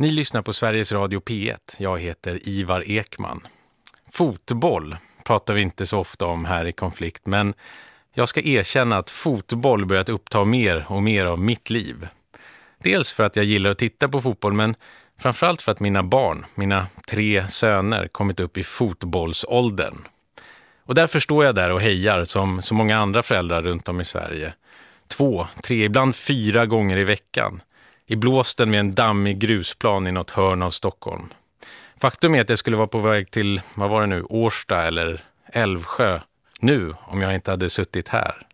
Ni lyssnar på Sveriges Radio P1. Jag heter Ivar Ekman. Fotboll pratar vi inte så ofta om här i konflikt, men jag ska erkänna att fotboll börjat uppta mer och mer av mitt liv. Dels för att jag gillar att titta på fotboll, men framförallt för att mina barn, mina tre söner, kommit upp i fotbollsåldern. Och därför står jag där och hejar som så många andra föräldrar runt om i Sverige. Två, tre, ibland fyra gånger i veckan i blåsten med en dammig grusplan i något hörn av Stockholm. Faktum är att jag skulle vara på väg till, vad var det nu, Årsta eller Älvsjö nu om jag inte hade suttit här.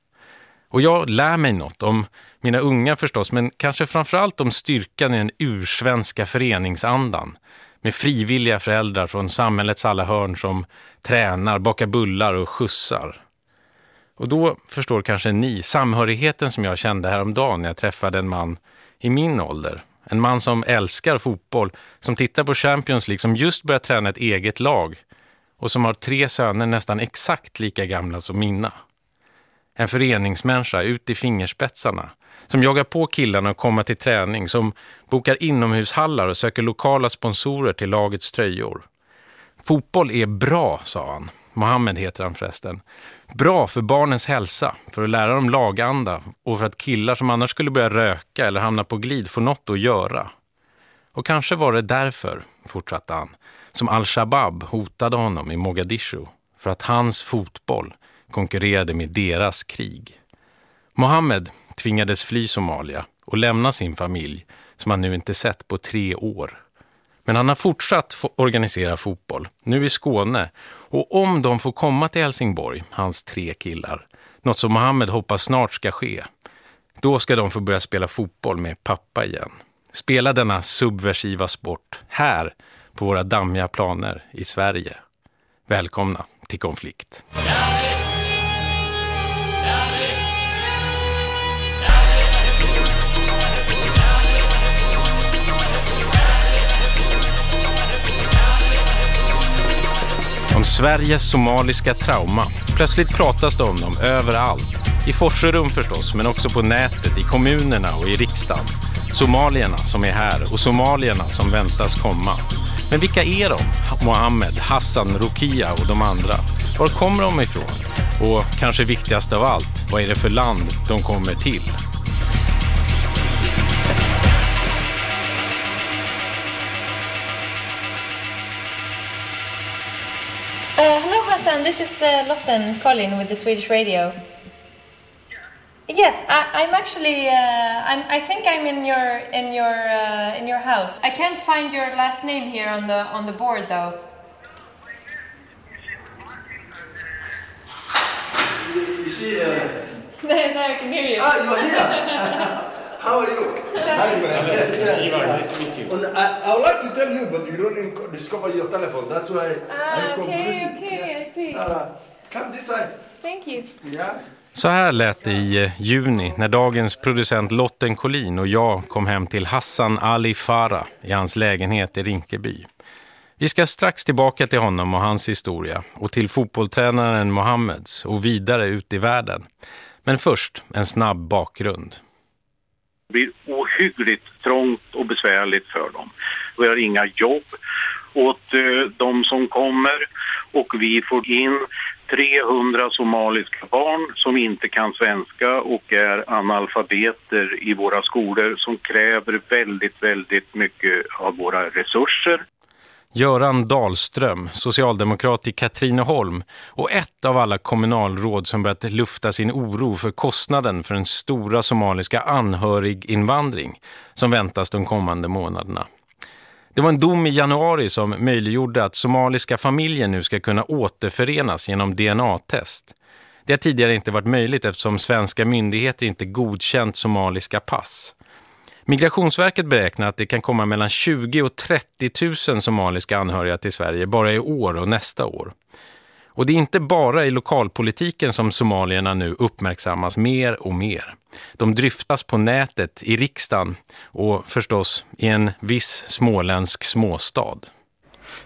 Och jag lär mig något om mina unga förstås, men kanske framförallt om styrkan i den ursvenska föreningsandan med frivilliga föräldrar från samhällets alla hörn som tränar, bakar bullar och skjutsar. Och då förstår kanske ni samhörigheten som jag kände häromdagen när jag träffade en man i min ålder. En man som älskar fotboll, som tittar på Champions League, som just börjat träna ett eget lag och som har tre söner nästan exakt lika gamla som mina. En föreningsmänniska ut i fingerspetsarna som jagar på killarna att komma till träning, som bokar inomhushallar och söker lokala sponsorer till lagets tröjor. Fotboll är bra, sa han. Mohammed heter han förresten. Bra för barnens hälsa, för att lära dem laganda och för att killar som annars skulle börja röka eller hamna på glid får något att göra. Och kanske var det därför, fortsatte han, som al-Shabaab hotade honom i Mogadishu för att hans fotboll konkurrerade med deras krig. Mohammed tvingades fly Somalia och lämna sin familj som han nu inte sett på tre år. Men han har fortsatt organisera fotboll, nu i Skåne. Och om de får komma till Helsingborg, hans tre killar, något som Mohammed hoppas snart ska ske, då ska de få börja spela fotboll med pappa igen. Spela denna subversiva sport här på våra dammiga planer i Sverige. Välkomna till konflikt. Om Sveriges somaliska trauma. Plötsligt pratas det om dem överallt. I Forserum förstås, men också på nätet, i kommunerna och i riksdagen. Somalierna som är här och somalierna som väntas komma. Men vilka är de? Mohammed, Hassan, Rokia och de andra. Var kommer de ifrån? Och kanske viktigast av allt, vad är det för land de kommer till? Hassan. This is uh, Lotten calling with the Swedish radio. Yes, I, am actually. Uh, I'm, I think I'm in your in your uh, in your house. I can't find your last name here on the on the board, though. You see, uh, now I can hear you. ah, you are here. How are you? Hi, man. Yeah, Ivar, yeah. nice to meet you. And I, I would like to tell you, but you don't discover your telephone. That's why Ah, I'm okay, okay, I see. Uh, come this side. Thank you. Yeah. Så här lät det i eh, juni när dagens producent Lotten Collin och jag kom hem till Hassan Ali Farah i hans lägenhet i Rinkeby. Vi ska strax tillbaka till honom och hans historia och till fotbolltränaren Mohammeds och vidare ut i världen. Men först en snabb bakgrund. Det blir ohyggligt trångt och besvärligt för dem. Vi har inga jobb åt eh, de som kommer och vi får in 300 somaliska barn som inte kan svenska och är analfabeter i våra skolor som kräver väldigt, väldigt mycket av våra resurser. Göran Dahlström, socialdemokrat i Katrineholm och ett av alla kommunalråd som börjat lufta sin oro för kostnaden för den stora somaliska anhöriginvandring som väntas de kommande månaderna. Det var en dom i januari som möjliggjorde att somaliska familjer nu ska kunna återförenas genom DNA-test. Det har tidigare inte varit möjligt eftersom svenska myndigheter inte godkänt somaliska pass. Migrationsverket beräknar att det kan komma mellan 20 och 30 000 somaliska anhöriga till Sverige bara i år och nästa år. Och det är inte bara i lokalpolitiken som somalierna nu uppmärksammas mer och mer. De dryftas på nätet, i riksdagen och förstås i en viss småländsk småstad.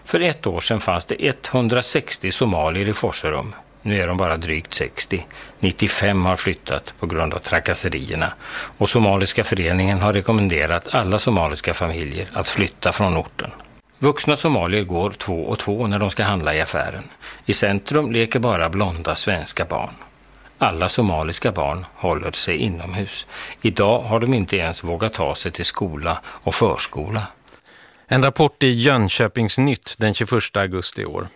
För ett år sedan fanns det 160 somalier i Forserum. Nu är de bara drygt 60. 95 har flyttat på grund av trakasserierna och Somaliska föreningen har rekommenderat alla somaliska familjer att flytta från orten. Vuxna somalier går två och två när de ska handla i affären. I centrum leker bara blonda svenska barn. Alla somaliska barn håller sig inomhus. Idag har de inte ens vågat ta sig till skola och förskola. En rapport i Jönköpings Nytt den 21 augusti i år.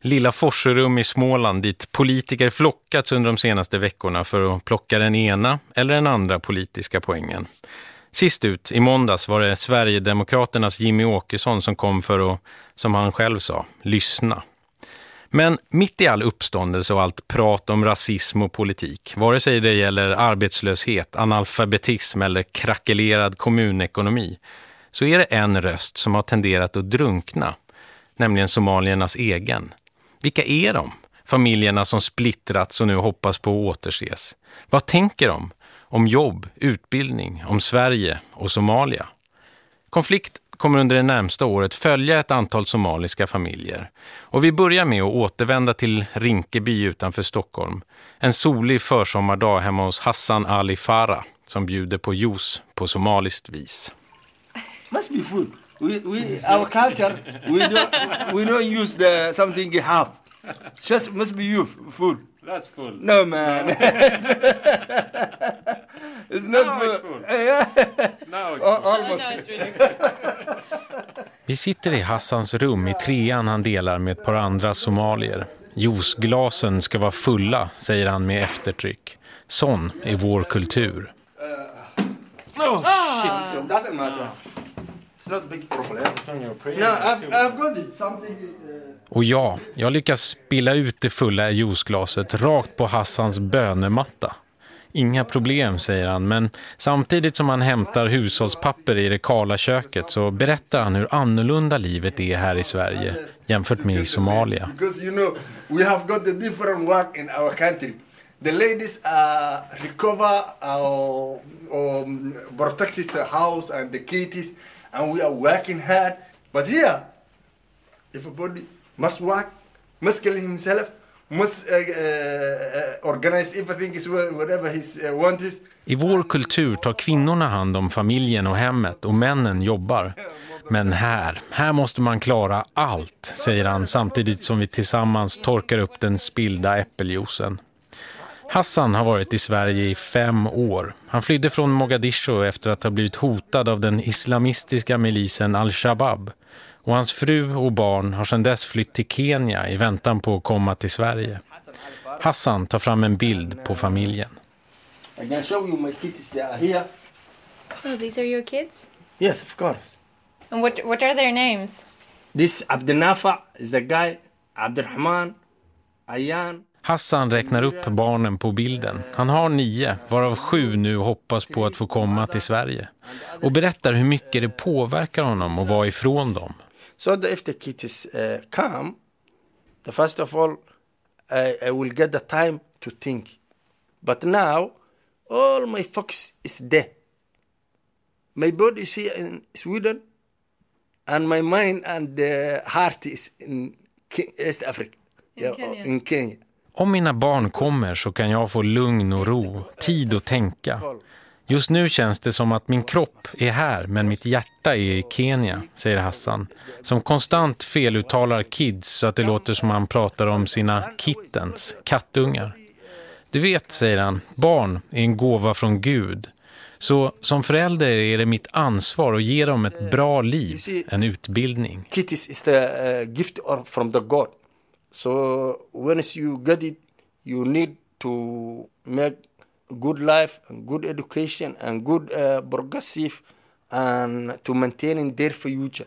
Lilla Forserum i Småland dit politiker flockats under de senaste veckorna för att plocka den ena eller den andra politiska poängen. Sist ut, i måndags, var det Sverigedemokraternas Jimmy Åkesson som kom för att, som han själv sa, lyssna. Men mitt i all uppståndelse och allt prat om rasism och politik, vare sig det gäller arbetslöshet, analfabetism eller krackelerad kommunekonomi, så är det en röst som har tenderat att drunkna, nämligen somaliernas egen. Vilka är de? Familjerna som splittrats och nu hoppas på att återses. Vad tänker de? Om jobb, utbildning, om Sverige och Somalia. Konflikt kommer under det närmsta året följa ett antal somaliska familjer. Och vi börjar med att återvända till Rinkeby utanför Stockholm. En solig försommardag hemma hos Hassan Ali Farah som bjuder på juice på somaliskt vis. Must be food. We, we, our culture, we don't, we don't use the something you have. Just must be you food. That's full. No man. it's not Now it's food. full. Yeah. Now Al- Almost. Vi sitter i Hassans rum i trean han delar med ett par andra somalier. Juiceglasen ska vara fulla, säger han med eftertryck. Sån är vår kultur. So doesn't matter. It's not a big problem. No, I've, I've got it. Something. Uh, Och ja, jag lyckas spilla ut det fulla juiceglaset rakt på Hassans bönematta. Inga problem, säger han, men samtidigt som han hämtar hushållspapper i det kala köket så berättar han hur annorlunda livet är här i Sverige jämfört med i Somalia. Because you know, we have got the different work in our country. The ladies uh, recover our um, the house and the kids, and we are working hard. But here, everybody must work, must kill himself, must uh, uh, uh organize everything is whatever his uh, want is. I vår kultur tar kvinnorna hand om familjen och hemmet och männen jobbar. Men här, här måste man klara allt, säger han samtidigt som vi tillsammans torkar upp den spillda äppeljuicen. Hassan har varit i Sverige i fem år. Han flydde från Mogadishu efter att ha blivit hotad av den islamistiska milisen al-Shabaab. Och hans fru och barn har sedan dess flytt till Kenya i väntan på att komma till Sverige. Hassan tar fram en bild på familjen. I can show you my kids. They are here. Oh, these are your kids? Yes, of course. And what, what are their names? This Abdenafa is the guy. Abdurrahman, Ayan. Hassan räknar upp barnen på bilden. Han har nio, varav sju nu hoppas på att få komma till Sverige. Och berättar hur mycket det påverkar honom att vara ifrån dem. So the, if the kids uh, come, the first of all, I, I will get the time to think. But now, all my focus is there. My body is here in Sweden, and my mind and the heart is in East Africa, In Kenya. in Kenya. Om mina barn kommer så kan jag få lugn och ro, tid att tänka. Just nu känns det som att min kropp är här men mitt hjärta är i Kenya, säger Hassan. Som konstant feluttalar kids så att det låter som han pratar om sina kittens, kattungar. Du vet, säger han, barn är en gåva från Gud. Så som förälder är det mitt ansvar att ge dem ett bra liv, en utbildning. Kitties is the eh, gift from the God. So once you get it, you need to make good life and good education and good uh, progressive and to maintain their future.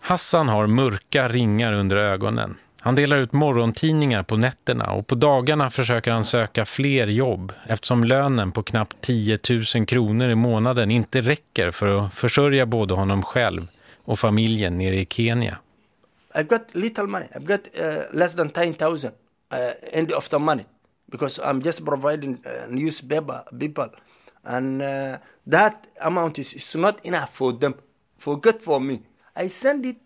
Hassan har mörka ringar under ögonen. Han delar ut morgontidningar på nätterna och på dagarna försöker han söka fler jobb eftersom lönen på knappt 10 000 kronor i månaden inte räcker för att försörja både honom själv och familjen nere i Kenya. I've got little money. I've got uh, less than 10,000 uh, end of the money because I'm just providing uh, newspaper people. And uh, that amount is, is not enough for them. Forget for me. I send it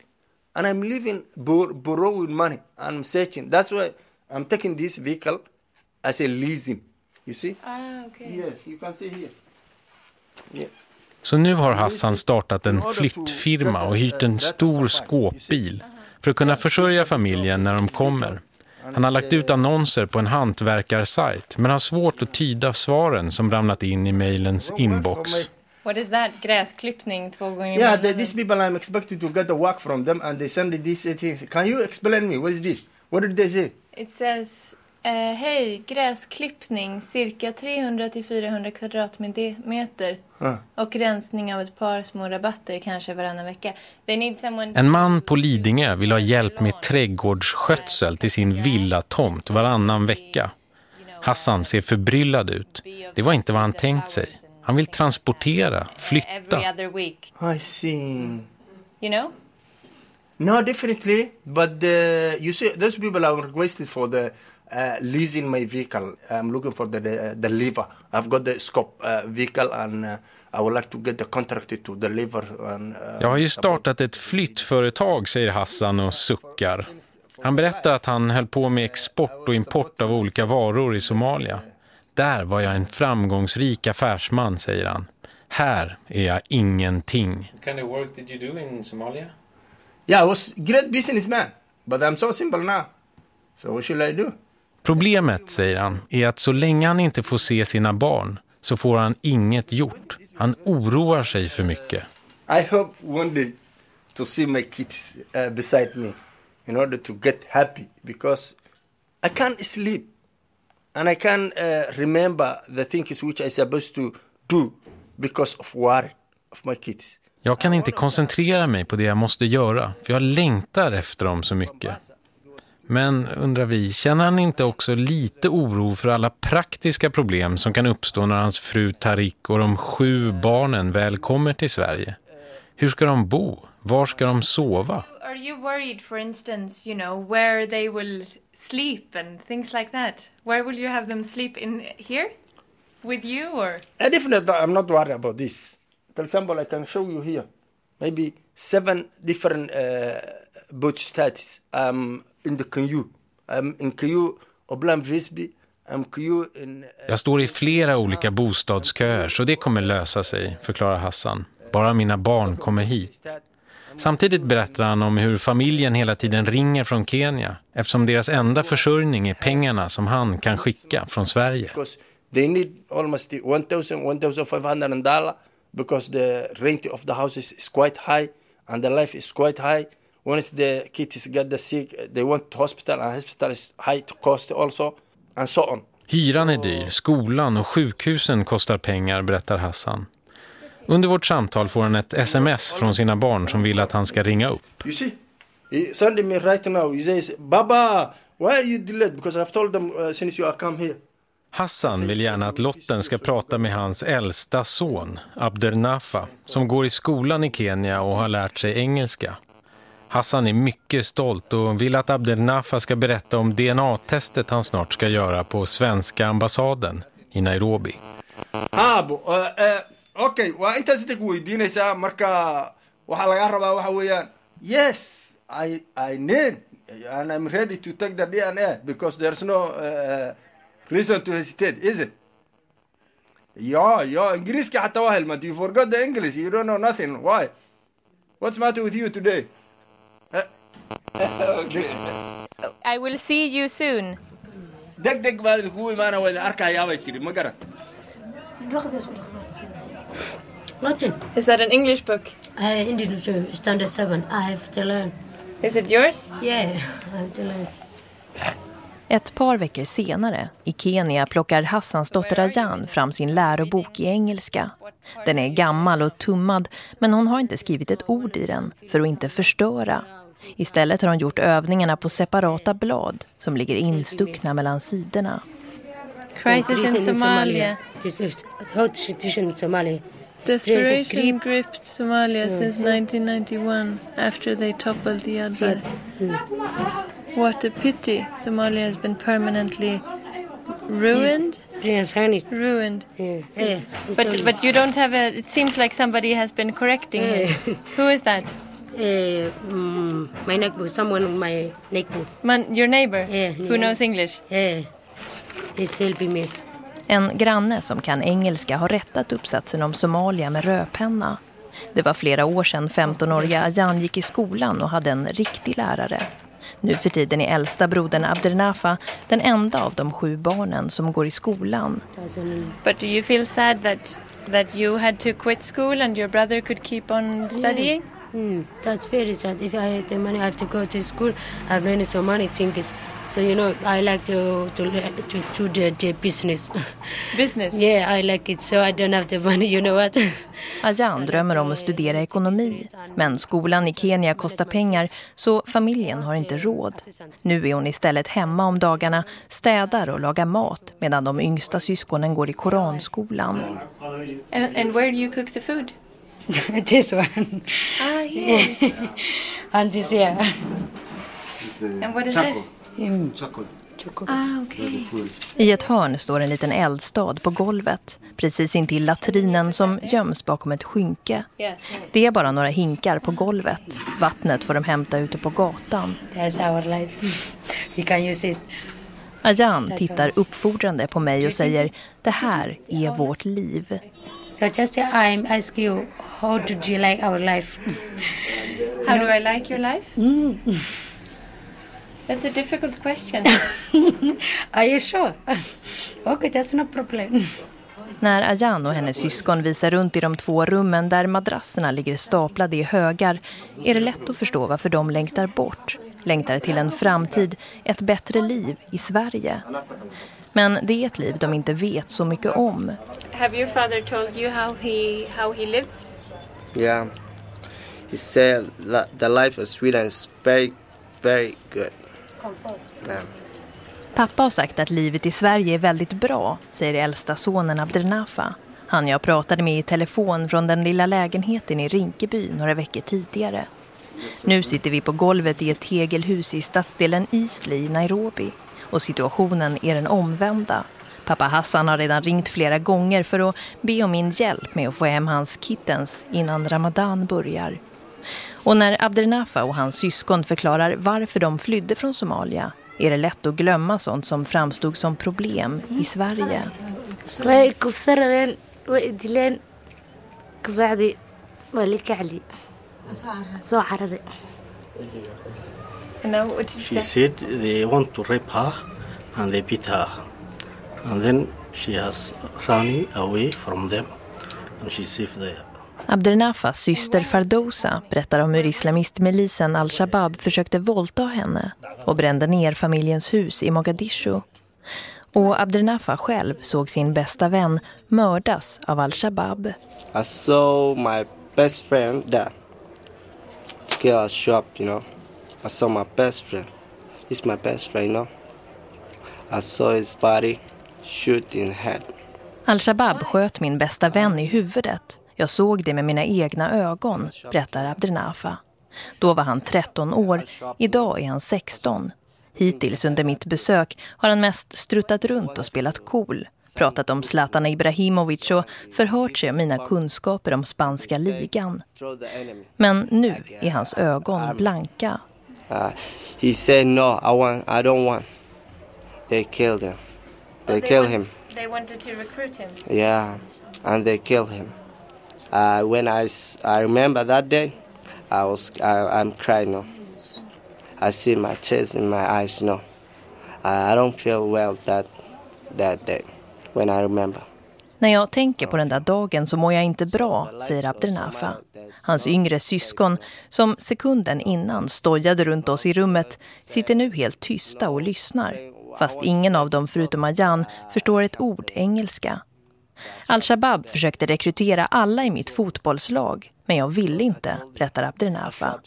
and I'm living bor- borrowing money. I'm searching. That's why I'm taking this vehicle as a leasing. You see? Ah, okay. Yes, you can see here. Yeah. Så nu har Hassan startat en flyttfirma och hyrt en stor skåpbil för att kunna försörja familjen när de kommer. Han har lagt ut annonser på en hantverkarsajt men har svårt att tyda svaren som ramlat in i mejlens inbox. What is that? Gräsklippning två gånger i Yeah, månaden? the, these people I'm expected to get the work from them and they send these things. Can you explain me? What is this? What did they say? It says, eh, hej, gräsklippning, cirka 300 till 400 kvadratmeter. Ah. Och rensning av ett par små rabatter kanske varannan vecka. They need someone... En man på Lidingö vill ha hjälp med trädgårdsskötsel till sin villatomt varannan vecka. Hassan ser förbryllad ut. Det var inte vad han tänkt sig. Han vill transportera, flytta. I see. You know? No, definitely. But uh, you see, those people are requested for the uh, leasing my vehicle. I'm looking for the the, the lever. I've got the scope uh, vehicle, and uh, I would like to get the contractor to deliver. And, uh, Jag har ju startat ett flyttföretag, säger Hassan och suckar. Han berättar att han höll på med export och import av olika varor i Somalia. Där var jag en framgångsrik affärsman, säger han. Här är jag ingenting. What kind of work did you do in Somalia? Yeah, I was great businessman, but I'm so simple now. So what should I do? Problemet, säger han, är att så länge han inte får se sina barn så får han inget gjort. Han oroar sig för mycket. I hope one day to see my kids uh, beside me in order to get happy because I can't sleep and I can't uh, remember the things which I'm supposed to do because of worry of my kids. Jag kan inte koncentrera mig på det jag måste göra, för jag längtar efter dem så mycket. Men, undrar vi, känner han inte också lite oro för alla praktiska problem som kan uppstå när hans fru Tarik och de sju barnen väl kommer till Sverige? Hur ska de bo? Var ska de sova? Are you worried, for instance, you know, where they will sleep and things like that? Where will you have them sleep in here? With you or? Definitely, I'm not worried about this. For example, I can show you here maybe seven different uh, boat states. I'm in the Kyu. I'm in Kyu, Oblam Visby. I'm Kyu in. Uh, Jag står i flera olika bostadsköer så det kommer lösa sig, förklarar Hassan. Bara mina barn kommer hit. Samtidigt berättar han om hur familjen hela tiden ringer från Kenya eftersom deras enda försörjning är pengarna som han kan skicka från Sverige. they need almost 1,000, 1,500 dollar because the rent of the houses is quite high and the life is quite high. Once the kids get the sick, they want to hospital and hospital is high cost also and so on. Hyran är dyr, skolan och sjukhusen kostar pengar, berättar Hassan. Under vårt samtal får han ett sms från sina barn som vill att han ska ringa upp. You see, he sending me right now. He says, Baba, why are you delayed? Because I've told them uh, since you are come here. Hassan vill gärna att Lotten ska prata med hans äldsta son, Abdernafa, som går i skolan i Kenya och har lärt sig engelska. Hassan är mycket stolt och vill att Abdernafa ska berätta om DNA-testet han snart ska göra på svenska ambassaden i Nairobi. Ah, bo, uh, uh, okay, waa intaas inta ku weydiinaysaa marka waxaa lagaa rabaa waxa weeyaan yes I, I need and I'm ready to take the DNA because there's no uh, reason to hesitate is it? Ja ja ingiriiska xataa waa helmad you forgot the English you don't know nothing. Why? What's matter with you today okay. I will see you soon. deg deg baan idinkugu imaana waa idin arkayaa bay tiri ma garan Latin. Is that an English book? I Indian to standard seven. I have to learn. Is it yours? Yeah, I have to learn. Ett par veckor senare, i Kenya, plockar Hassans dotter Ayan fram sin lärobok i engelska. Den är gammal och tummad, men hon har inte skrivit ett ord i den för att inte förstöra. Istället har hon gjort övningarna på separata blad som ligger instuckna mellan sidorna. Crisis in Somalia. The situation in Somalia. Desperation gripped Somalia since 1991 after they toppled the Adbar. What a pity. Somalia has been permanently ruined. Ruined. But but you don't have a. It seems like somebody has been correcting you. Who is that? Uh, mm, my neighbor, someone my neighbor. Man, your neighbor Yeah, who yeah. knows English. Yeah, he's helping me. En granne som kan engelska har rättat uppsatsen om Somalia med rödpenna. Det var flera år sedan 15-åriga Ayan gick i skolan och hade en riktig lärare. Nu för tiden är äldsta brodern Abdernafa den enda av de sju barnen som går i skolan. But do you feel sad that that you had to quit school and your brother could keep on studying? Mm, that's very sad. If I had the money, I have to go to school. I learned so many things. So you know, I like to to to study the business. Business. yeah, I like it. So I don't have the money. You know what? Ayan drömmer om att studera ekonomi, men skolan i Kenya kostar pengar så familjen har inte råd. Nu är hon istället hemma om dagarna, städar och lagar mat medan de yngsta syskonen går i koranskolan. And, and where do you cook the food? this one Ah, here. and this here. and what is this? Mm. Ah, okay. I ett hörn står en liten eldstad på golvet, precis intill latrinen som göms bakom ett skynke. Det är bara några hinkar på golvet. Vattnet får de hämta ute på gatan. That's our life. We can use it. Ayan tittar uppfordrande på mig och säger det här är vårt liv. So just uh, I ask you, how did you like our life? How do I like your life? Mm. That's a difficult question. Are you sure? okay, that's no problem. När Ayan och hennes syskon visar runt i de två rummen där madrasserna ligger staplade i högar är det lätt att förstå varför de längtar bort. Längtar till en framtid, ett bättre liv i Sverige. Men det är ett liv de inte vet så mycket om. Have your father told you how he how he lives? Yeah. He said the life of Sweden is very, very good. Yeah. Pappa har sagt att livet i Sverige är väldigt bra, säger äldsta sonen Abdernafa. Han jag pratade med i telefon från den lilla lägenheten i Rinkeby några veckor tidigare. Nu sitter vi på golvet i ett tegelhus i stadsdelen Eastleigh i Nairobi. Och situationen är den omvända. Pappa Hassan har redan ringt flera gånger för att be om min hjälp med att få hem hans kittens innan Ramadan börjar. Och när Abdernafa och hans syskon förklarar varför de flydde från Somalia är det lätt att glömma sånt som framstod som problem i Sverige. Now what did She say? said they want to rape her and they beat her. And then she has running away from them and she's safe there. Abdernafas syster Fardousa berättar om hur islamistmilisen al-Shabaab försökte våldta henne och brände ner familjens hus i Mogadishu. Och Abdernafa själv såg sin bästa vän mördas av al-Shabaab. I saw my best friend there. Kill a shop, you know. I saw my best friend. He's my best friend, you know. I saw his body shoot in head. Al-Shabaab sköt min bästa vän i huvudet. Jag såg det med mina egna ögon, berättar Abdernafa. Då var han 13 år, idag är han 16. Hittills under mitt besök har han mest struttat runt och spelat cool. Pratat om Zlatan Ibrahimovic och förhört sig om mina kunskaper om spanska ligan. Men nu är hans ögon blanka. Uh, he said, no, I want, I don't want. They killed him. They killed him. They wanted to recruit him. Yeah, and they killed him. Uh, when I, I remember that day, I was I, I'm crying. No, I see my tears in my eyes. No, I, I don't feel well that that day when I remember. När jag tänker på den där dagen så mår jag inte bra, säger Abdernafa. Hans yngre syskon, som sekunden innan stojade runt oss i rummet, sitter nu helt tysta och lyssnar. Fast ingen av dem förutom Ayan förstår ett ord engelska. Al-Shabaab försökte rekrytera alla i mitt fotbollslag, men jag ville inte, berättar Abdernafa.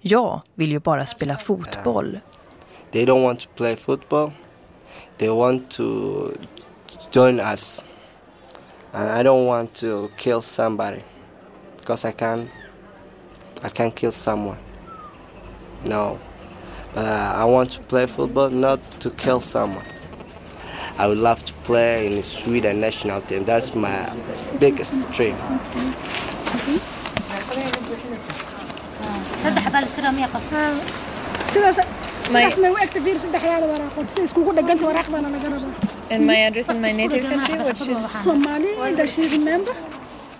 Jag vill ju bara spela fotboll. They don't want to play football. They want to join us, and I don't want to kill somebody because I can. I can kill someone. No, but I want to play football, not to kill someone. I would love to play in the Sweden national team. That's my biggest dream. And my address in my native country, which is... Somali, does she remember?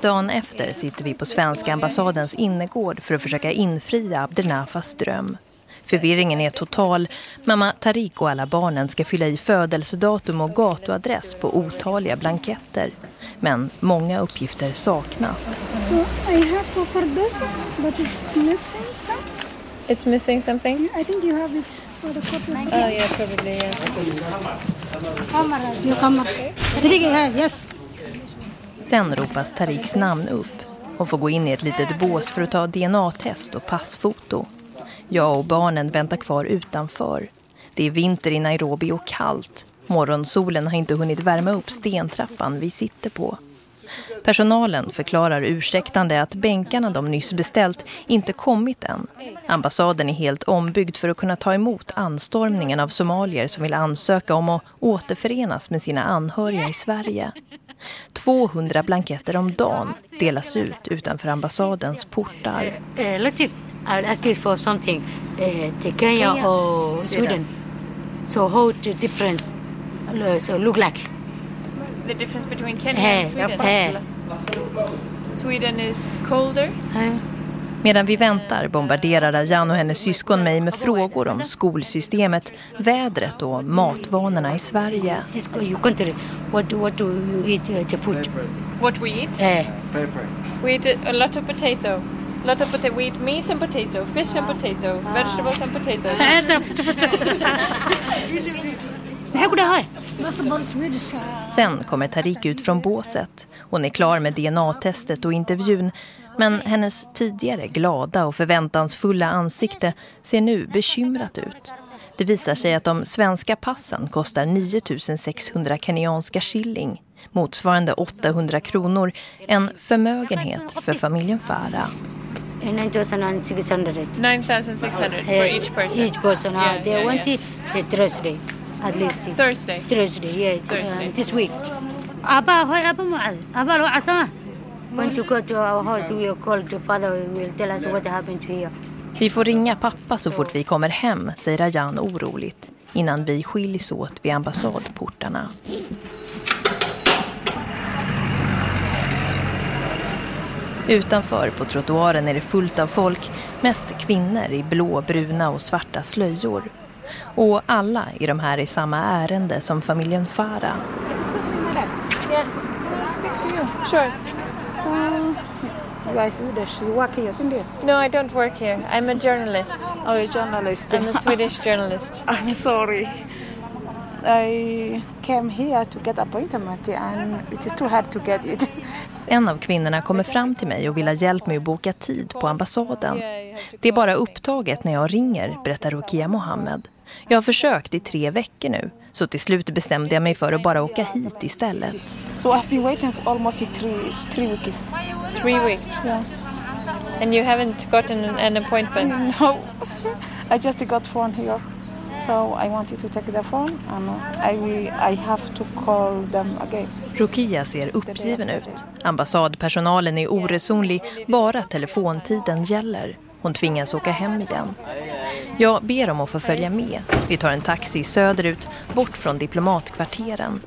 Dagen efter sitter vi på svenska ambassadens innergård för att försöka infria Abdelnafas dröm. Förvirringen är total. Mamma Tarik och alla barnen ska fylla i födelsedatum och gatuadress på otaliga blanketter. Men många uppgifter saknas. So I have for Fardosa, but it's missing some. It's missing something? I think you have it for the copy. Oh, yeah, probably, yeah. You come. Yes. Sen ropas Tariks namn upp. Hon får gå in i ett litet bås för att ta DNA-test och passfoto. Jag och barnen väntar kvar utanför. Det är vinter i Nairobi och kallt. Morgonsolen har inte hunnit värma upp stentrappan vi sitter på. Personalen förklarar ursäktande att bänkarna de nyss beställt inte kommit än. Ambassaden är helt ombyggd för att kunna ta emot anstormningen av somalier som vill ansöka om att återförenas med sina anhöriga i Sverige. 200 blanketter om dagen delas ut utanför ambassadens portar. Look, I ask you for something. Uh, Kenya or Sweden. So how the difference so look like? The difference between Kenya Eh, and Sweden? eh. Sweden is colder. Eh. Medan vi väntar bombarderar Rajan och hennes syskon mig med frågor om skolsystemet, vädret och matvanorna i Sverige. Your country. What what do you eat uh, the food? What we eat? Pepper. We eat a- lot of potato. A lot of potato. We eat meat and potato, fish and potato, vegetables and Swedish. Sen kommer Tarik ut från båset. Hon är klar med DNA-testet och intervjun. Men hennes tidigare glada och förväntansfulla ansikte ser nu bekymrat ut. Det visar sig att de svenska passen kostar 9600 kenyanska shilling, motsvarande 800 kronor, en förmögenhet för familjen Farah. Uh, 9,600. 9,600 for Uh, each person. Each person. Uh, Yeah, they yeah, want yeah. it Thursday, at least. Thursday. Thursday, yeah. Thursday. Uh, this week. Abba, hoy, Abba Muad. Abba, ro asama. Going to go to our house. We call the father. He will tell us what happened to here. Vi får ringa pappa så fort vi kommer hem, säger Rajan oroligt, innan vi skiljs åt vid ambassadportarna. Utanför på trottoaren är det fullt av folk, mest kvinnor i blå, bruna och svarta slöjor. Och alla är de här i samma ärende som familjen Farah. To you? Sure. So, you are Swedish. You work here, isn't it? No, I don't work here. I'm a journalist. Oh, a journalist. I'm a Swedish journalist. I'm sorry. I came here to get appointment and it is too hard to get it. En av kvinnorna kommer fram till mig och vill ha hjälp med att boka tid på ambassaden. Det är bara upptaget när jag ringer, berättar Rukia Mohammed. Jag har försökt i tre veckor nu, så till slut bestämde jag mig för att bara åka hit istället. So I've been waiting for almost three three weeks. Three weeks. Yeah. And you haven't gotten an, appointment? No, I just got phone here, so I wanted to take the phone and I I have to call them again. Rukia ser uppgiven ut. Ambassadpersonalen är oresonlig, bara telefontiden gäller. Hon tvingas åka hem igen. Jag ber om att få följa med. Vi tar en taxi söderut, bort från diplomatkvarteren.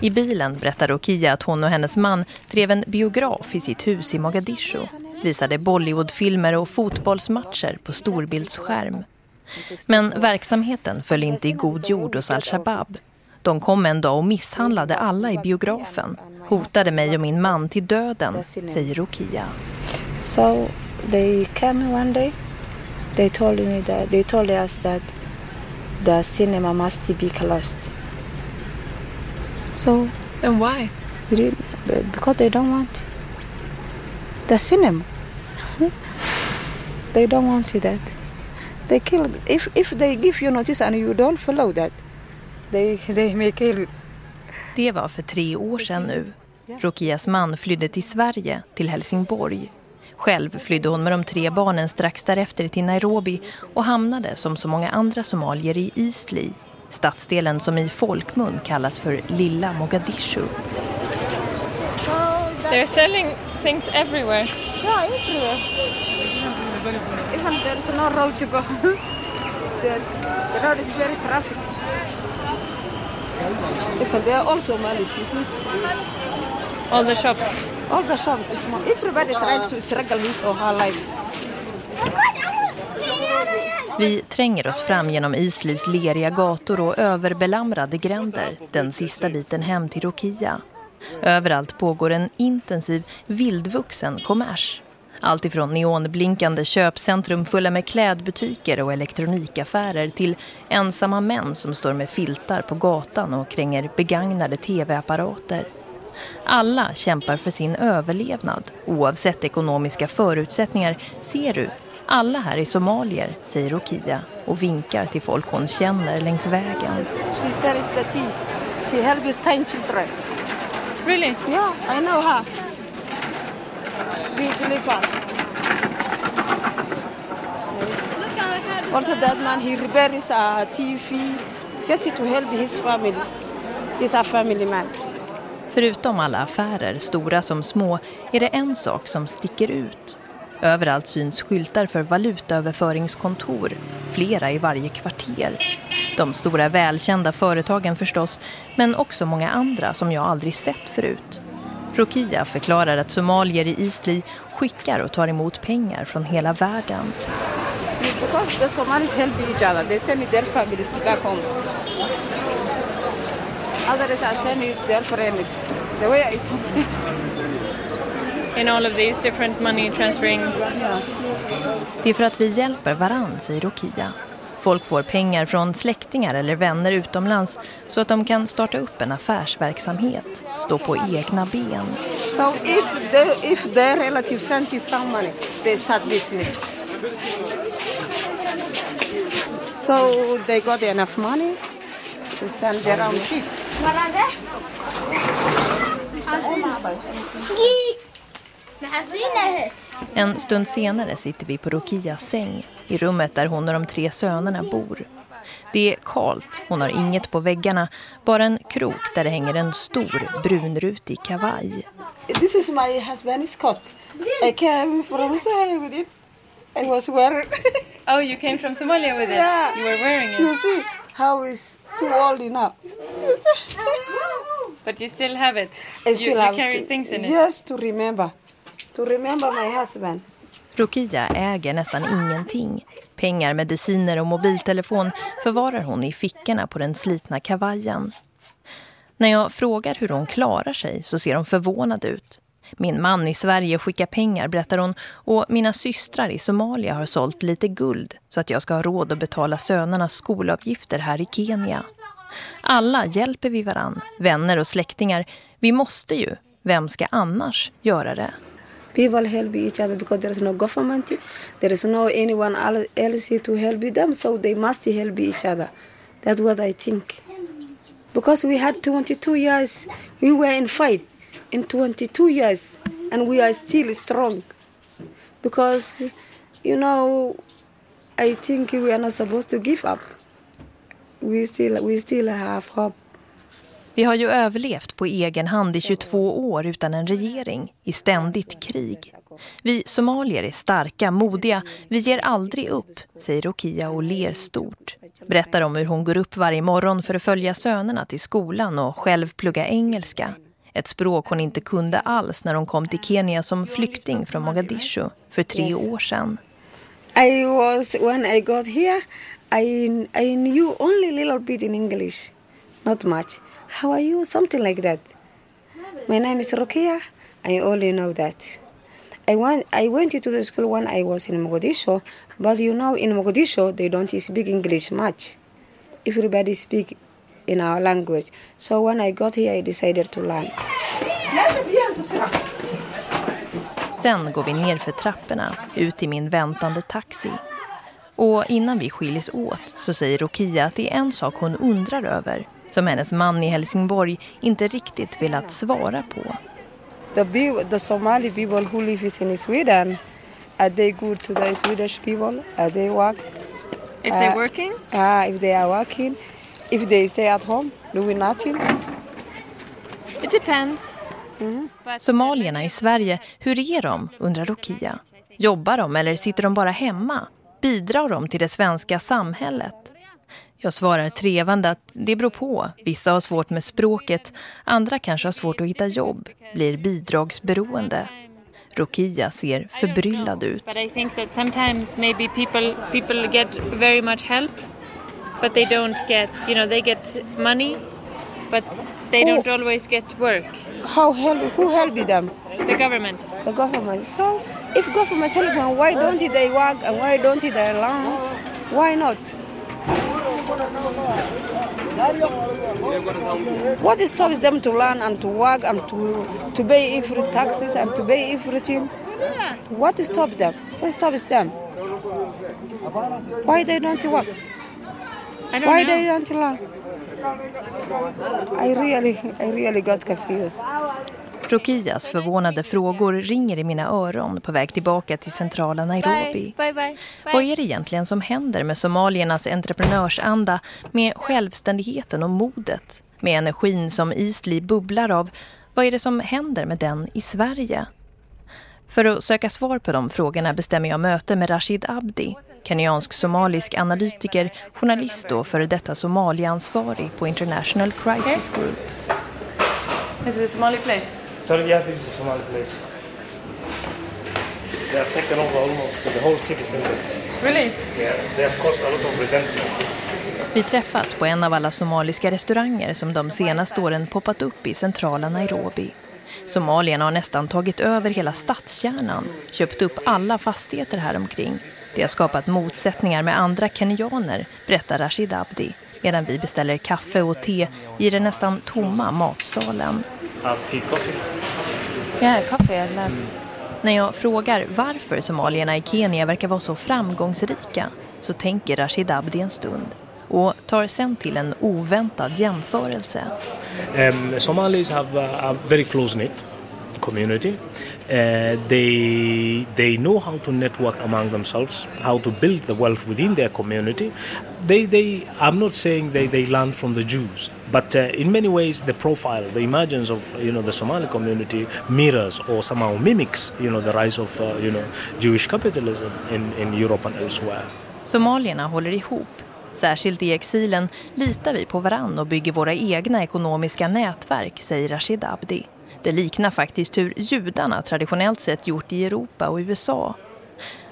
I bilen berättar Rokia att hon och hennes man drev en biograf i sitt hus i Mogadishu. Visade Bollywoodfilmer och fotbollsmatcher på storbildsskärm. Men verksamheten föll inte i god jord hos Al-Shabaab. De kom en dag och misshandlade alla i biografen. Hotade mig och min man till döden, säger Rokia. So they came one day. They told me that they told us that the cinema must be closed. So And why? because they don't want the cinema. they don't want that. They kill if if they give you notice and you don't follow that, they they may kill you. Det var för tre år sedan nu. Rukias man flydde till Sverige, till Helsingborg. Själv flydde hon med de tre barnen strax därefter till Nairobi och hamnade som så många andra somalier i Eastleigh, stadsdelen som i folkmun kallas för Lilla Mogadishu. They're selling things everywhere. Even there's no road to go. the, the road is very traffic. Even there are also Malis, isn't it? All the shops? All the shops is small. Everybody tries to struggle his or her life. Vi tränger oss fram genom Islis leriga gator och överbelamrade gränder, den sista biten hem till Rokia. Överallt pågår en intensiv, vildvuxen kommers. Allt ifrån neonblinkande köpcentrum fulla med klädbutiker och elektronikaffärer till ensamma män som står med filtar på gatan och kränger begagnade tv-apparater. Alla kämpar för sin överlevnad, oavsett ekonomiska förutsättningar, ser du. Alla här är somalier, säger Rokia och vinkar till folk hon känner längs vägen. She sells the tea. She helps 10 children. Really? Yeah, I know her. Believe her. Also that man, he repairs a TV just to help his family. He's a family man. Förutom alla affärer, stora som små, är det en sak som sticker ut. Överallt syns skyltar för valutaöverföringskontor, flera i varje kvarter. De stora välkända företagen förstås, men också många andra som jag aldrig sett förut. Rokia förklarar att somalier i Isli skickar och tar emot pengar från hela världen. Because the Somalis help each other. They send their families back home. Others are sending their friends. The way I think. In all of these different money transferring? Det är för att vi hjälper varann, säger Rokia. Folk får pengar från släktingar eller vänner utomlands så att de kan starta upp en affärsverksamhet, stå på egna ben. So if the, if their relatives send you some money, they start business. So they got enough money to stand their own feet. En stund senare sitter vi på Rokias säng i rummet där hon och de tre sönerna bor. Det är kalt, hon har inget på väggarna, bara en krok där det hänger en stor brunrutig kavaj. This is my husband's coat. I came from Somalia with it. I was wearing. Oh, you came from Somalia with it? Yeah. You were wearing it? You see how it's too old enough. But you still have it? I you, still you have carry to, things in it? Yes, to remember. To remember my husband. Rokia äger nästan ingenting. Pengar, mediciner och mobiltelefon förvarar hon i fickorna på den slitna kavajen. När jag frågar hur hon klarar sig så ser hon förvånad ut. Min man i Sverige skickar pengar, berättar hon, och mina systrar i Somalia har sålt lite guld så att jag ska ha råd att betala sönernas skolavgifter här i Kenya. Alla hjälper vi varann, vänner och släktingar. Vi måste ju. Vem ska annars göra det? People help each other because there is no government. There is no anyone else to help them, so they must help each other. That's what I think. Because we had 22 years, we were in fight in 22 years, and we are still strong. Because, you know, I think we are not supposed to give up. We still, we still have hope. Vi har ju överlevt på egen hand i 22 år utan en regering, i ständigt krig. Vi somalier är starka, modiga, vi ger aldrig upp, säger Rokia och ler stort. Berättar om hur hon går upp varje morgon för att följa sönerna till skolan och själv plugga engelska. Ett språk hon inte kunde alls när hon kom till Kenya som flykting från Mogadishu för tre år sedan. I was, when I got here, I, I knew only a little bit in English, not much. How are you? Something like that. My name is Rokia. I only know that. I went, I went to the school when I was in Mogadishu, but you know, in Mogadishu, they don't speak English much. Everybody speak in our language. So when I got here, I decided to learn. Sen går vi ner för trapporna, ut i min väntande taxi. Och innan vi skiljs åt så säger Rokia att det är en sak hon undrar över som hennes man i Helsingborg inte riktigt velat svara på. The, people, the Somali people who live in Sweden, are they good to the Swedish people? Are they work? If they're working? Uh, if they are working. If they stay at home, doing nothing. It depends. Somalierna i Sverige, hur är de? undrar Rokia. Jobbar de eller sitter de bara hemma? Bidrar de till det svenska samhället? Jag svarar trevande att det beror på. Vissa har svårt med språket, andra kanske har svårt att hitta jobb, blir bidragsberoende. Rokia ser förbryllad ut. But I think that sometimes maybe people people get very much help but they don't get, you know, they get money but they don't always get work. How help? Who help them? The government. The government. So if government help them, why don't they work and why don't they learn? Why not? What stops them to learn and to work and to, to pay every taxes and to pay everything? What stops them? What stops them? Why they don't work? Why know. they don't learn? I really, I really got confused. Rokias förvånade frågor ringer i mina öron på väg tillbaka till centrala Nairobi. Bye bye. Vad är det egentligen som händer med somaliernas entreprenörsanda, med självständigheten och modet, med energin som Eastleigh bubblar av? Vad är det som händer med den i Sverige? För att söka svar på de frågorna bestämmer jag möte med Rashid Abdi, kenyansk-somalisk analytiker, journalist och före detta Somalia-ansvarig på International Crisis Group. Is it a Somali place? So yeah, this is a Somali place. They have taken over almost the whole city center. Really? Yeah, they have caused a lot of resentment. Vi träffas på en av alla somaliska restauranger som de senaste åren poppat upp i centrala Nairobi. Somalierna har nästan tagit över hela stadskärnan, köpt upp alla fastigheter här omkring. Det har skapat motsättningar med andra kenyaner, berättar Rashid Abdi, medan vi beställer kaffe och te i den nästan tomma matsalen. Yeah, coffee. I love. När jag frågar varför somalierna i Kenya verkar vara så framgångsrika så tänker Rashid Abdi en stund och tar sen till en oväntad jämförelse. Um, Somalis have uh, a very close knit community. Uh, they they know how to network among themselves, how to build the wealth within their community. They they I'm not saying they, they learn from the Jews, but uh, in many ways the profile, the emergence of you know the Somali community mirrors or somehow mimics you know the rise of uh, you know Jewish capitalism in, in Europe and elsewhere. Somalierna håller ihop. Särskilt i exilen litar vi på varann och bygger våra egna ekonomiska nätverk, säger Rashid Abdi. Det liknar faktiskt hur judarna traditionellt sett gjort i Europa och USA.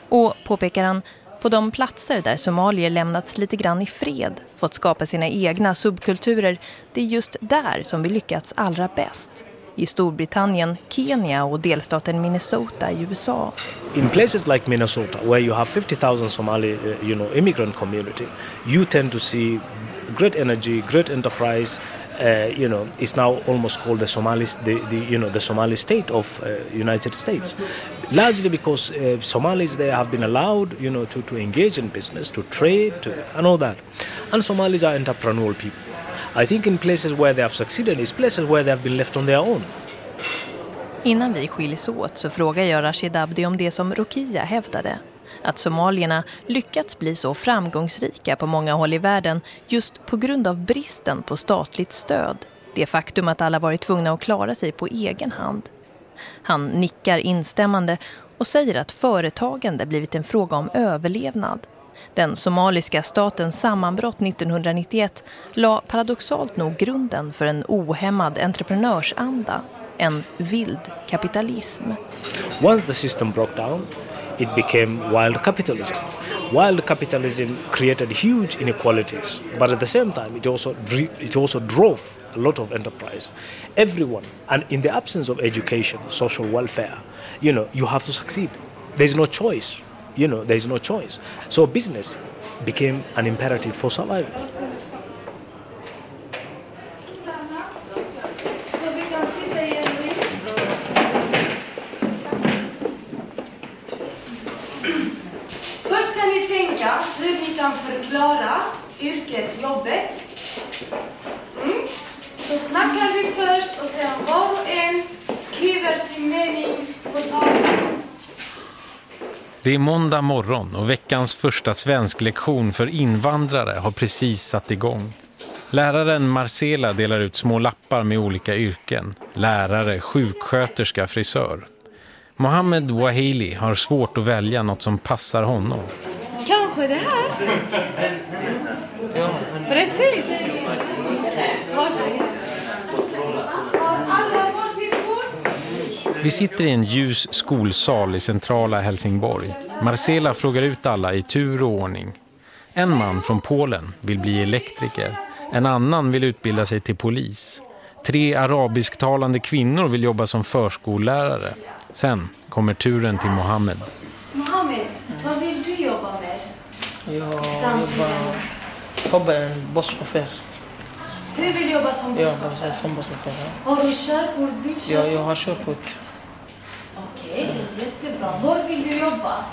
Och, påpekar han, på de platser där somalier lämnats lite grann i fred, fått skapa sina egna subkulturer, det är just där som vi lyckats allra bäst. I Storbritannien, Kenya och delstaten Minnesota i USA. in places like Minnesota, where you have 50,000 Somali, uh, you know, immigrant community, you tend to see great energy, great enterprise. Uh, you know, it's now almost called the Somali, the, the you know, the Somali state of uh, United States, largely because uh, Somalis there have been allowed, you know, to, to engage in business, to trade, to, and all that, and Somalis are entrepreneurial people. I think in places where they have succeeded is places where they have been left on their own. Innan vi skiljs åt så frågar jag Rashid Abdi om det som Rokia hävdade. Att somalierna lyckats bli så framgångsrika på många håll i världen just på grund av bristen på statligt stöd. Det faktum att alla varit tvungna att klara sig på egen hand. Han nickar instämmande och säger att företagande blivit en fråga om överlevnad. Den somaliska statens sammanbrott 1991 la paradoxalt nog grunden för en ohämmad entreprenörsanda, en vild kapitalism. Once the system broke down, it became wild capitalism. Wild capitalism created huge inequalities, but at the same time, it also it also drove a lot of enterprise. Everyone, and in the absence of education, social welfare, you know, you have to succeed. There's no choice. You know, there's no choice. So business became an imperative for survival. Först ska ni tänka hur ni kan förklara yrket, jobbet. Mm. Så snackar vi först och sen var och en skriver sin mening på tavlan. Det är måndag morgon och veckans första svensklektion för invandrare har precis satt igång. Läraren Marcela delar ut små lappar med olika yrken. Lärare, sjuksköterska, frisör. Mohammed Wahili har svårt att välja något som passar honom. Kanske det här? Precis. Varsågod. Har alla varsitt kort? Vi sitter i en ljus skolsal i centrala Helsingborg. Marcela frågar ut alla i tur och ordning. En man från Polen vill bli elektriker. En annan vill utbilda sig till polis. Tre arabisktalande kvinnor vill jobba som förskollärare. Sen kommer turen till Mohammed. Mohammed, vad vill du jobba med? Jag jobbar, jobbar en busschaufför. Du vill jobba som Ja, busschaufför? som busschaufför. ja. Har du körkort? Ja, jag har körkort. Okej, jättebra. Var vill du jobba?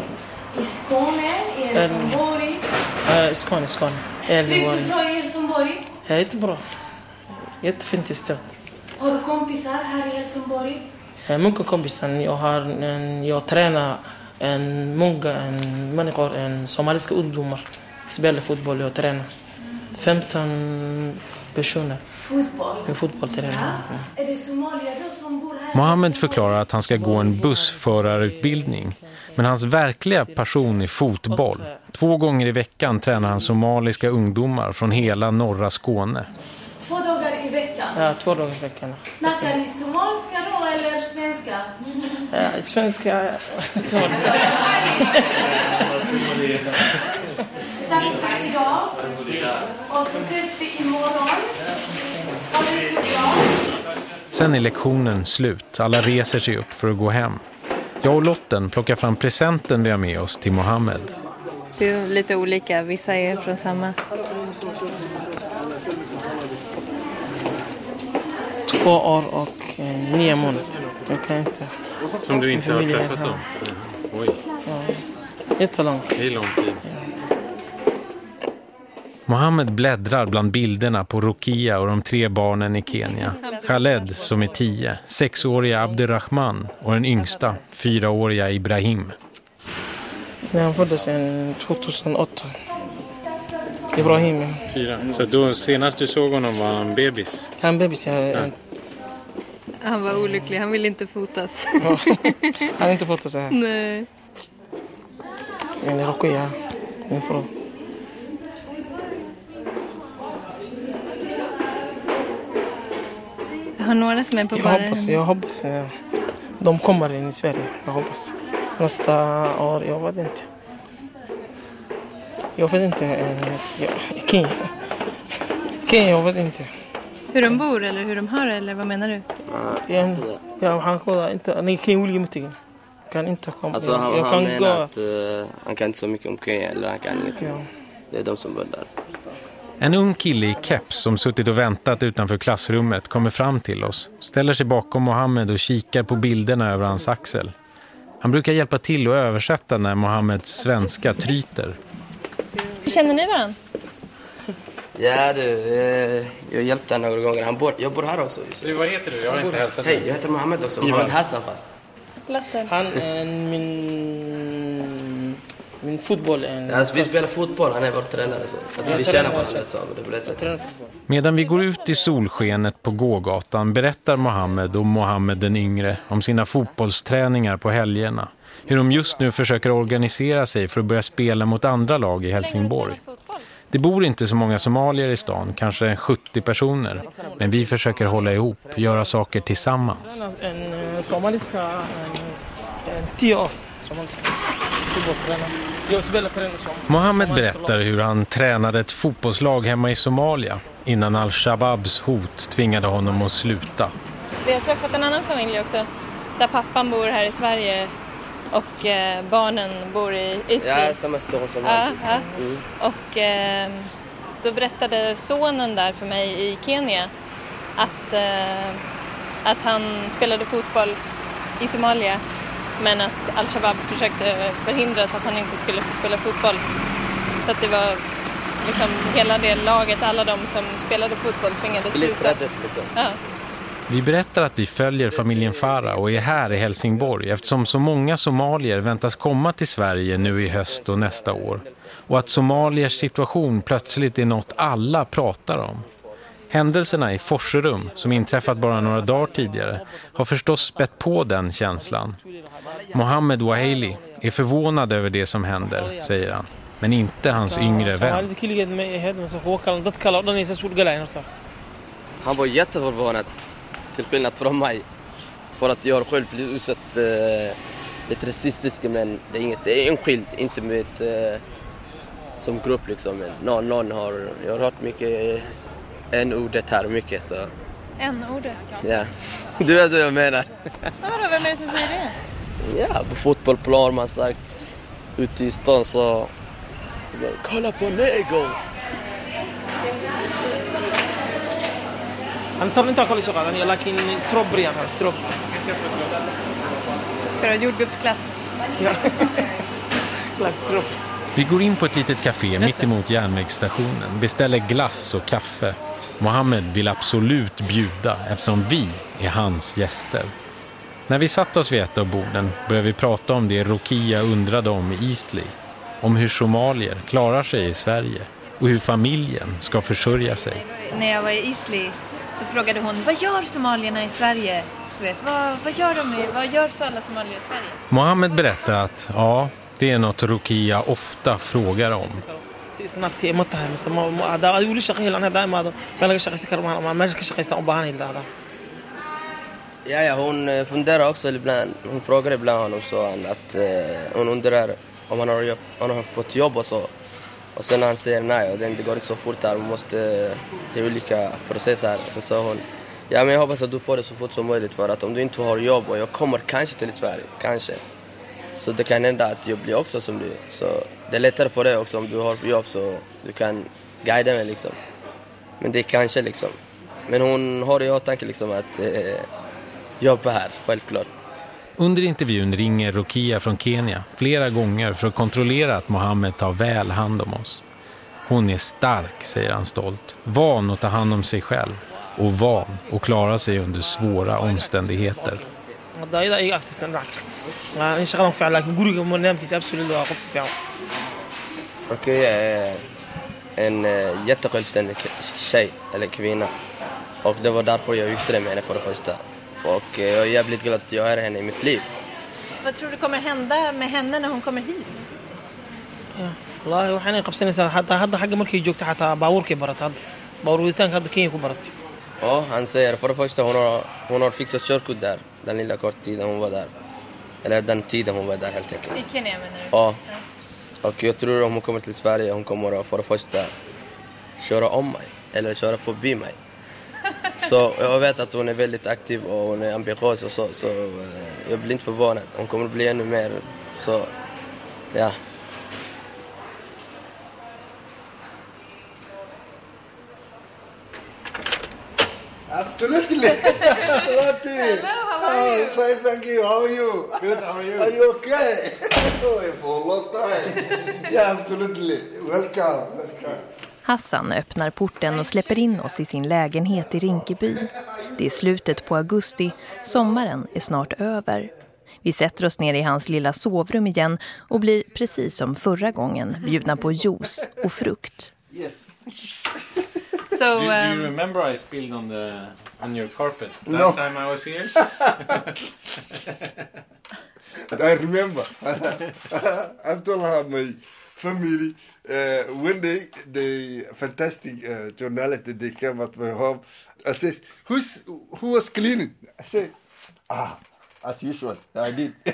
I Skåne? I Helsingborg? Äh, Skåne, Skåne. Trivs Helsingborg. du bra i Helsingborg? Ja, jättebra. Jättefint stad. Har du kompisar här i Helsingborg? Eh, Många kompisar. Jag, har en, jag tränar en, många en, människor, en somaliska ungdomar. Spelar fotboll och tränar. 15 personer. Fotboll? Jag fotboll tränar. Mm. Är det somalier då som bor här? Mohammed förklarar att han ska gå en bussförarutbildning. Men hans verkliga passion är fotboll. Två gånger i veckan tränar han somaliska ungdomar från hela norra Skåne. Två dagar i veckan? Ja, två dagar i veckan. Snackar ni somaliska då eller svenska? Ja, svenska... somaliska. Tack för idag. Och så ses vi imorgon. Sen är lektionen slut. Alla reser sig upp för att gå hem. Jag och Lotten plockar fram presenten vi har med oss till Mohammed. Det är lite olika, vissa är från samma. Två år och eh, nio månader. Jag kan inte... Som du inte har träffat dem? Oj, Ja, jättelångt. det är lång tid. Mohammed bläddrar bland bilderna på Rokia och de tre barnen i Kenya. Khaled som är tio, sexåriga Abdurrahman och den yngsta, fyraåriga Ibrahim. När han föddes en 2008. Ibrahim. ja. Fyra. Så då senast du såg honom var han bebis? Han bebis. Jag, Ja. Han var olycklig, han ville inte fotas. Ja. Han har inte det så här. Nej. En Rokia, min fru. Har några som är på Jag hoppas, jag hoppas eh, de kommer in i Sverige. Jag hoppas. Nästa år, jag vet inte. Jag vet inte. eh, jag- Kenya. Kenya, jag vet inte. Hur de bor eller hur de har det eller vad menar du? Ja, ja, han kollar inte. Nej, Kenya vill inte. Kan inte komma. Alltså han, jag han kan menar gå. att eh, han kan inte så mycket om Kenya eller han kan inget. Ja. Det är de som bor där. En ung kille i keps som suttit och väntat utanför klassrummet kommer fram till oss. Ställer sig bakom Mohammed och kikar på bilderna över hans axel. Han brukar hjälpa till att översätta när Mohammeds svenska tryter. Känner ni varandra? Ja du, eh, jag hjälpte honom några gånger. Han bor, jag bor här också. Du, vad heter du? Jag har inte hälsat Hej, jag heter Mohammed också. Mohammed Hassan fast. Han är min, min fotboll. En, Alltså, vi spelar fotboll, han är vår tränare. Så. Alltså, vi tränar varandra så. Det är det sättet. Medan vi går ut i solskenet på gågatan berättar Mohammed och Mohammed den yngre om sina fotbollsträningar på helgerna. Hur de just nu försöker organisera sig för att börja spela mot andra lag i Helsingborg. Det bor inte så många somalier i stan, kanske 70 personer. Men vi försöker hålla ihop, göra saker tillsammans. En somaliska, en, en tio år. Somaliska Mohammed berättar hur han tränade ett fotbollslag hemma i Somalia innan al-Shababs hot tvingade honom att sluta. Vi har träffat en annan familj också. Där pappan bor här i Sverige och eh, barnen bor i Israel. Ja, samma stad som Ja, ja. Mm. Och eh, då berättade sonen där för mig i Kenya att, eh, att han spelade fotboll i Somalia men att al-Shabaab försökte förhindra att han inte skulle få spela fotboll. Så att det var liksom hela det laget, alla de som spelade fotboll tvingades sluta. Liksom. Ja. Vi berättar att vi följer familjen Farah och är här i Helsingborg eftersom så många somalier väntas komma till Sverige nu i höst och nästa år. Och att somaliers situation plötsligt är något alla pratar om. Händelserna i Forserum, som inträffat bara några dagar tidigare, har förstås spett på den känslan. Mohammed Wahili är förvånad över det som händer, säger han. Men inte hans yngre vän. Han var jätteförvånad, till skillnad från mig. För att jag har själv blivit utsatt eh, lite rasistiskt, men det är inget, det är enskilt, inte med eh, som grupp liksom. Men någon, någon har, jag har hört mycket en ordet här mycket så... En ordet Ja. Du vet vad jag menar. Men vadå, vem är det som säger det? Ja, på fotbollsplan har man sagt ute i stan så... Kolla på nego! Ska du ha jordgubbsglass? Ja. Glass Vi går in på ett litet café mitt emot järnvägsstationen, beställer glass och kaffe Mohammed vill absolut bjuda eftersom vi är hans gäster. När vi satt oss vid ett av borden började vi prata om det Rokia undrade om i Eastleigh. Om hur somalier klarar sig i Sverige och hur familjen ska försörja sig. När jag var i Eastleigh så frågade hon, vad gör somalierna i Sverige? Du vet, vad, vad gör de? i- Vad gör så alla somalier i Sverige? Mohammed berättar att ja, det är något Rokia ofta frågar om snaabti hon funderar också ibland hon frågar ibland honom så att eh, hon undrar om han har, han har fått jobb och så. Och sen han säger nej och det går inte så fort här. Man måste det är olika processer och sa hon ja men jag hoppas att du får det så fort som möjligt för att om du inte har jobb och jag kommer kanske till Sverige. Kanske. Så det kan hända att jag blir också som du. Så det är lättare för dig också om du har jobb så du kan guida mig liksom. Men det är kanske liksom. Men hon har i åtanke liksom att eh, jobba här, självklart. Under intervjun ringer Rokia från Kenya flera gånger för att kontrollera att Mohammed tar väl hand om oss. Hon är stark, säger han stolt. Van att ta hand om sig själv och van att klara sig under svåra omständigheter. هذا اذا اي اكتس نراك ان شغلهم فعلا لكن قولوا من نام كيس ابسولوت واقف فيها Okej, jag är en eh, jättesjälvständig k- tjej, eller kvinna. Och det var därför jag gifte mig med henne för det första. Och eh, jag är jävligt glad att jag har henne i mitt liv. Vad tror du kommer hända med henne när hon kommer hit? والله waxaan qabsanaysaa hadda hadda xagga markay joogto xataa baabuurkay barat hadda baabuur waditaanka hadda kenya ku baratay Ja, han säger för det första hon har, hon har fixat körkort där, den lilla kort tiden hon var där. Eller den tiden hon var där helt enkelt. I Kenya menar du? Ja. Och jag tror om hon kommer till Sverige hon kommer att för det första köra om mig, eller köra förbi mig. Så jag vet att hon är väldigt aktiv och hon är ambitiös och så, så eh, jag blir inte förvånad. Hon kommer att bli ännu mer så, ja. Absolutely. Lottie. Hello, how are Oh, you? fine, thank you. How are you? Good, how are you? Are you okay? oh, for a long time. Yeah, absolutely. Welcome. Welcome. Hassan öppnar porten och släpper in oss i sin lägenhet i Rinkeby. Det är slutet på augusti, sommaren är snart över. Vi sätter oss ner i hans lilla sovrum igen och blir precis som förra gången bjudna på juice och frukt. So, do, do you um, remember I spilled on the on your carpet No. last time I was here? And I remember. I told her my family uh, when they the fantastic uh, journalist that they came at my home. I said, "Who's who was cleaning?" I said, "Ah, as usual, I did."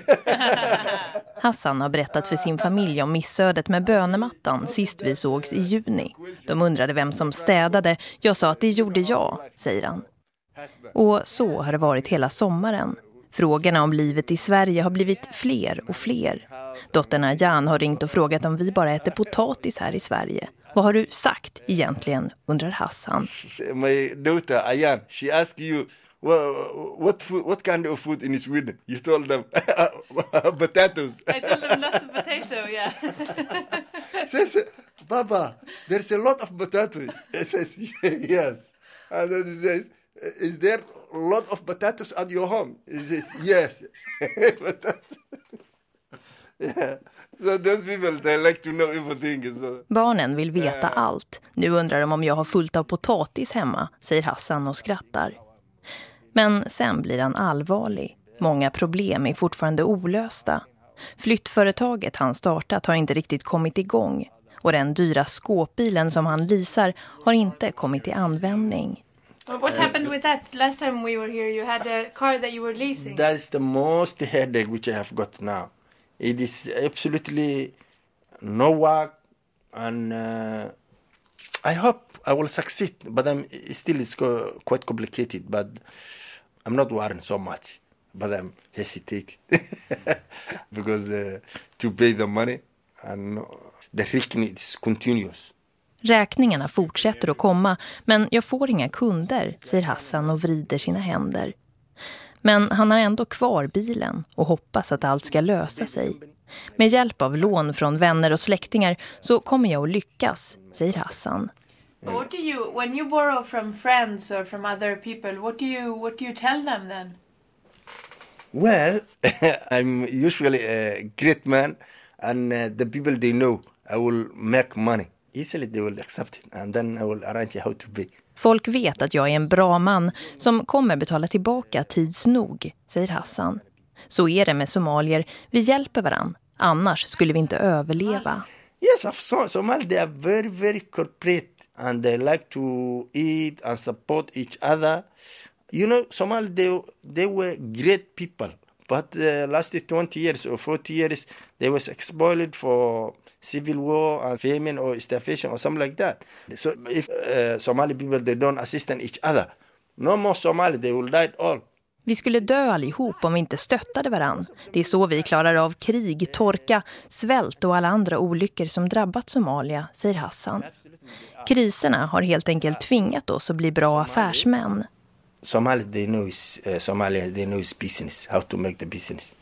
Hassan har berättat för sin familj om missödet med bönemattan sist vi sågs i juni. De undrade vem som städade. Jag sa att det gjorde jag, säger han. Och så har det varit hela sommaren. Frågorna om livet i Sverige har blivit fler och fler. Dottern Ayan har ringt och frågat om vi bara äter potatis här i Sverige. Vad har du sagt egentligen, undrar Hassan. my daughter Ayan, she asked you. What what food, what kind of food in Sweden? You told them potatoes. I told them lots of potato, yeah. says, Baba, there's a lot of potato. He says, yes. And then he says, is there a lot of potatoes at your home? He says, yes. Potatoes. yeah. so those people, they like to know everything as well. Barnen vill veta allt. Nu undrar de om jag har fullt av potatis hemma, säger Hassan och skrattar. Men sen blir han allvarlig. Många problem är fortfarande olösta. Flyttföretaget han startat har inte riktigt kommit igång. Och den dyra skåpbilen som han lisar har inte kommit till användning. What happened with that? Last time we were here you had a car that you were leasing. That's the most headache which I have got now. It is absolutely no work, and uh, I hope I will succeed. But I'm still it's quite complicated. But I'm not worrying so much. But I'm hesitating because uh, to pay the money and the räkning is continuous. Räkningarna fortsätter att komma men jag får inga kunder, säger Hassan och vrider sina händer. Men han har ändå kvar bilen och hoppas att allt ska lösa sig. Med hjälp av lån från vänner och släktingar så kommer jag att lyckas, säger Hassan. What do you when you borrow from friends or from other people? What do you what do you tell them then? Well, I'm usually a great man, and uh, the people they know I will make money easily. They will accept it, and then I will arrange how to pay. Folk vet att jag är en bra man som kommer betala tillbaka tids nog, säger Hassan. Så är det med somalier. Vi hjälper varann. Annars skulle vi inte överleva. Yes, of course. Somali they are very, very corporate, and they like to eat and support each other. You know, Somali they they were great people, but uh, last 20 years or 40 years they was exploited for civil war and famine or starvation or something like that. So if uh, Somali people they don't assist each other, no more Somali they will die all. Vi skulle dö allihop om vi inte stöttade varann. Det är så vi klarar av krig, torka, svält och alla andra olyckor som drabbat Somalia, säger Hassan. Kriserna har helt enkelt tvingat oss att bli bra affärsmän. Somali they know is, uh, Somalia they know is business, how to make the business.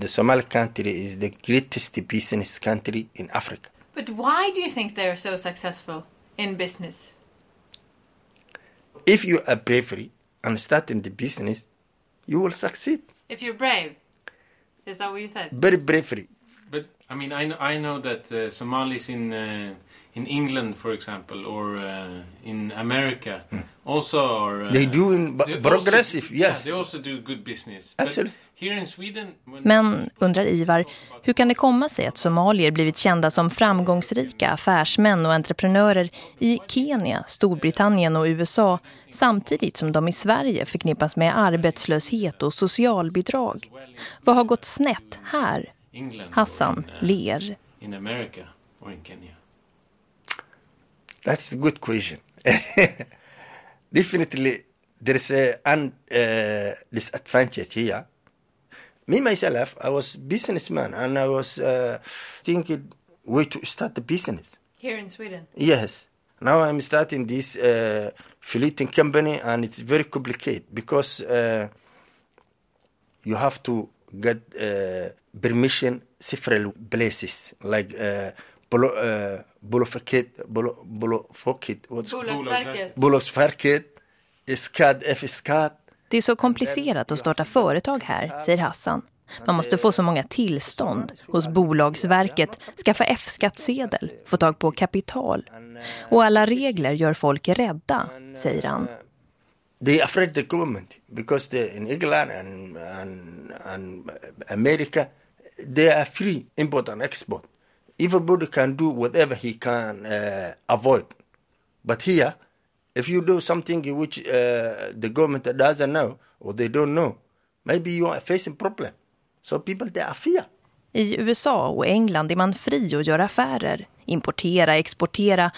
The Somali country is the greatest business country in Africa. But why do you think they're so successful in business? If you are bravery and start in the business, you will succeed. If you're brave. Is that what you said? Very bravery. But I mean, I, kn- I know that uh, Somalis in uh, in England, for example, or uh, in America, also are. Uh, They do in b- they also- progressive, yes. Yeah, they also do good business. But Absolutely. here in Sweden, when Men, undrar Ivar, hur kan det komma sig att somalier blivit kända som framgångsrika affärsmän och entreprenörer i Kenya, Storbritannien och USA samtidigt som de i Sverige förknippas med arbetslöshet och socialbidrag? Vad har gått snett här? England Hassan uh, ler. in America or in Kenya. That's a good question. Definitely, there is a un, uh, disadvantage here. Me myself, I was businessman, and I was uh, thinking way to start the business. Here in Sweden. Yes. Now I'm starting this uh, fleeting company, and it's very complicated because uh, you have to get uh, permission several places, like uh, Bolo, uh, Bolofaket, Bolo, Bolagsverket. Bolagsverket, SCAD, F-SCAD. Det är så komplicerat att starta företag här, säger Hassan. Man måste få så många tillstånd hos Bolagsverket, skaffa F-skattsedel, få tag på kapital. Och alla regler gör folk rädda, säger han. they afraid the government because they in England and, and and America they are free import and export. Everybody can do whatever he can uh, avoid, but here, if you do something which uh, the government doesn't know or they don't know, maybe you are facing problem. So people they are fear. I USA och England är man fri att göra affärer, importera, exportera.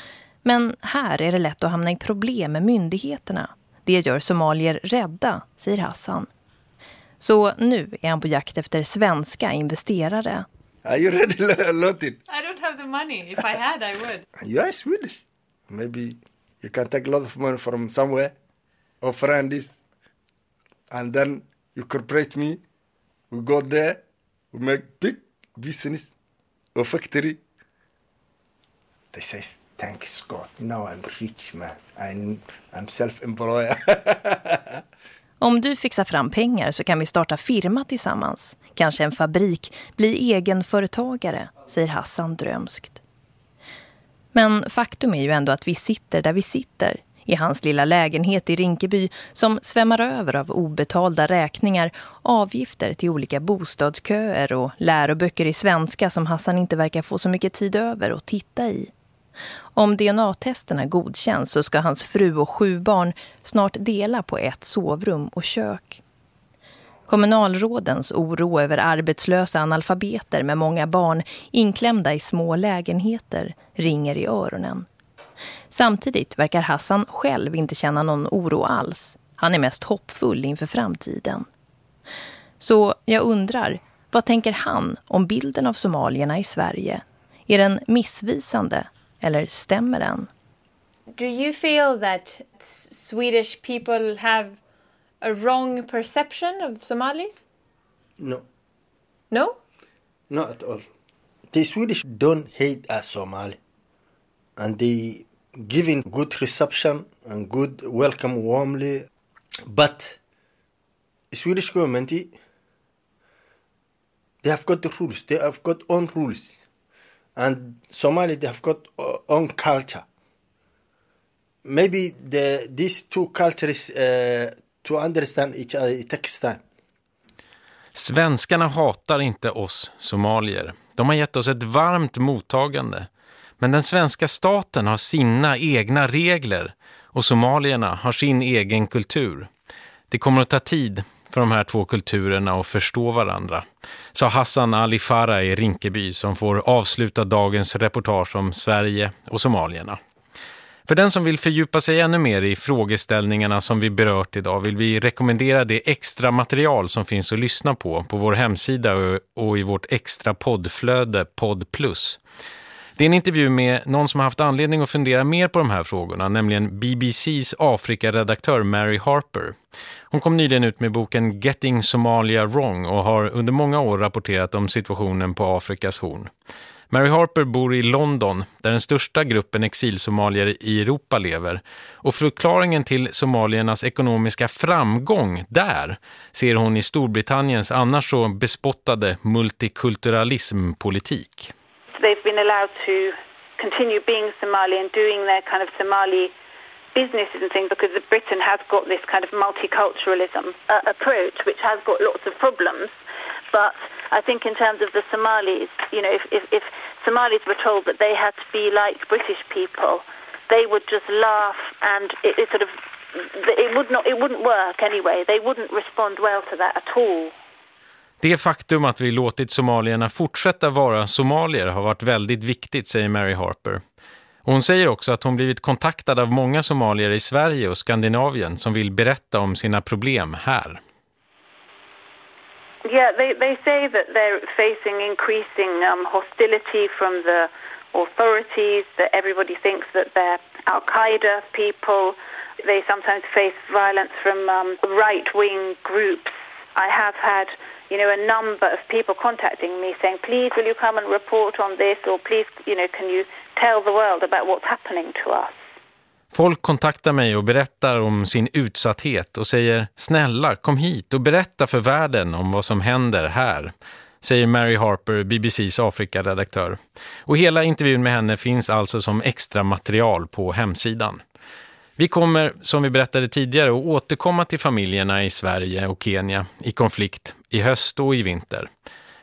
Men här är det lätt att hamna i problem med myndigheterna. Det gör somalier rädda, säger Hassan. Så nu är han på jakt efter svenska investerare. Are you ready, Lotin? I don't have the money. If I had, I would. You are Swedish. Maybe you can take a lot of money from somewhere or friends, and then you cooperate me. We go there, we make big business or factory. They say, thanks God, now I'm rich man. I'm, I'm self-employed. Om du fixar fram pengar så kan vi starta firma tillsammans kanske en fabrik, bli egenföretagare, säger Hassan drömskt. Men faktum är ju ändå att vi sitter där vi sitter, i hans lilla lägenhet i Rinkeby som svämmar över av obetalda räkningar, avgifter till olika bostadsköer och läroböcker i svenska som Hassan inte verkar få så mycket tid över att titta i. Om DNA-testerna godkänns så ska hans fru och sju barn snart dela på ett sovrum och kök. Kommunalrådens oro över arbetslösa analfabeter med många barn inklämda i små lägenheter ringer i öronen. Samtidigt verkar Hassan själv inte känna någon oro alls. Han är mest hoppfull inför framtiden. Så jag undrar, vad tänker han om bilden av somalierna i Sverige? Är den missvisande eller stämmer den? Do you feel that Swedish people have a wrong perception of Somalis? No. No? Not at all. The Swedish don't hate us Somali. And they giving good reception and good welcome warmly. But the Swedish government, they have got the rules. They have got own rules. And Somali, they have got own culture. Maybe the, these two cultures uh, to understand each other, it takes time. Svenskarna hatar inte oss somalier. De har gett oss ett varmt mottagande. Men den svenska staten har sina egna regler och somalierna har sin egen kultur. Det kommer att ta tid för de här två kulturerna att förstå varandra, sa Hassan Ali Farah i Rinkeby som får avsluta dagens reportage om Sverige och somalierna. För den som vill fördjupa sig ännu mer i frågeställningarna som vi berört idag vill vi rekommendera det extra material som finns att lyssna på på vår hemsida och i vårt extra poddflöde Podd Plus. Det är en intervju med någon som har haft anledning att fundera mer på de här frågorna, nämligen BBCs Afrikaredaktör Mary Harper. Hon kom nyligen ut med boken Getting Somalia Wrong och har under många år rapporterat om situationen på Afrikas horn. Mary Harper bor i London där den största gruppen exilsomalier i Europa lever. Och förklaringen till somaliernas ekonomiska framgång där ser hon i Storbritanniens annars så bespottade multikulturalismpolitik. they've been allowed to continue being Somali and doing their kind of Somali businesses and things because Britain has got this kind of multiculturalism uh, approach, which has got lots of problems. But i think in terms of the Somalis, you know, if, if, if Somalis were told that they had to be like British people, they would just laugh and it, it sort of it would not it wouldn't work anyway. They wouldn't respond well to that at all. Det faktum att vi låtit somalierna fortsätta vara somalier har varit väldigt viktigt, säger Mary Harper. Och hon säger också att hon blivit kontaktad av många somalier i Sverige och Skandinavien som vill berätta om sina problem här. Yeah, they, they say that they're facing increasing um, hostility from the authorities, that everybody thinks that they're Al-Qaeda people. They sometimes face violence from um, right-wing groups. I have had you know, a number of people contacting me saying, please, will you come and report on this? Or please, you know, can you tell the world about what's happening to us? Folk kontaktar mig och berättar om sin utsatthet och säger snälla kom hit och berätta för världen om vad som händer här, säger Mary Harper, BBCs Afrika-redaktör. Och hela intervjun med henne finns alltså som extra material på hemsidan. Vi kommer, som vi berättade tidigare, att återkomma till familjerna i Sverige och Kenya i konflikt i höst och i vinter.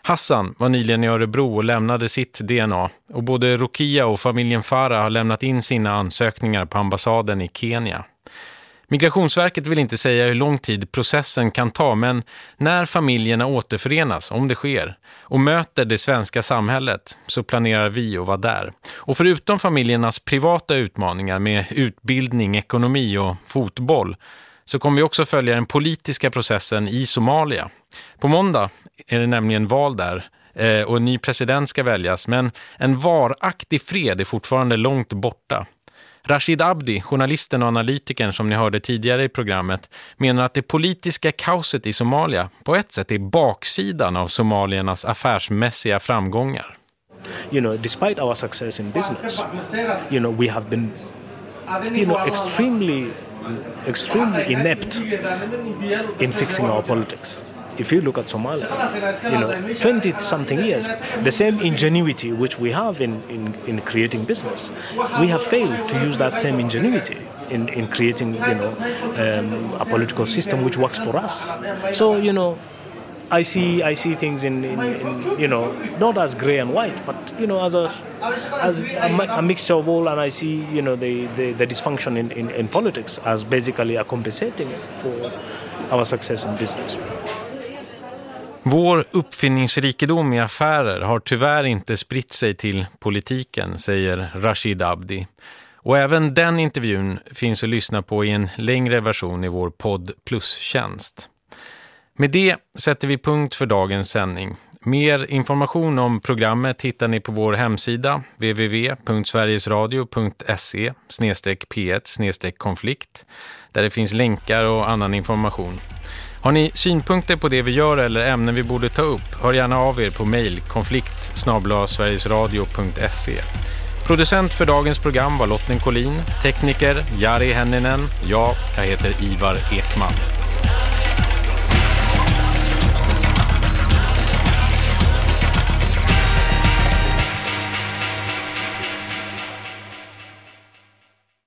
Hassan var nyligen i Örebro och lämnade sitt DNA och både Rokia och familjen Farah har lämnat in sina ansökningar på ambassaden i Kenya. Migrationsverket vill inte säga hur lång tid processen kan ta men när familjerna återförenas, om det sker, och möter det svenska samhället så planerar vi att vara där. Och förutom familjernas privata utmaningar med utbildning, ekonomi och fotboll så kommer vi också följa den politiska processen i Somalia. På måndag är det nämligen val där eh, och en ny president ska väljas men en varaktig fred är fortfarande långt borta. Rashid Abdi, journalisten och analytikern som ni hörde tidigare i programmet, menar att det politiska kaoset i Somalia på ett sätt är baksidan av somaliernas affärsmässiga framgångar. You know, despite our success in business, you know, we have been you know, extremely extremely inept in fixing our politics. if you look at Somalia, you know, 20 something years, the same ingenuity which we have in, in, in creating business, we have failed to use that same ingenuity in, in creating, you know, um, a political system which works for us. So, you know, I see I see things in, in, in, you know not as grey and white, but you know as a as a, a mixture of all, and I see you know the the, the dysfunction in, in, in politics as basically a compensating for our success in business. Vår uppfinningsrikedom i affärer har tyvärr inte spritt sig till politiken, säger Rashid Abdi. Och även den intervjun finns att lyssna på i en längre version i vår podd Plus-tjänst. Med det sätter vi punkt för dagens sändning. Mer information om programmet hittar ni på vår hemsida www.sverigesradio.se p1 konflikt där det finns länkar och annan information. Har ni synpunkter på det vi gör eller ämnen vi borde ta upp, hör gärna av er på mejl konflikt sverigesradio.se. Producent för dagens program var Lotten Collin, tekniker Jari Henninen, jag, jag heter Ivar Ekman.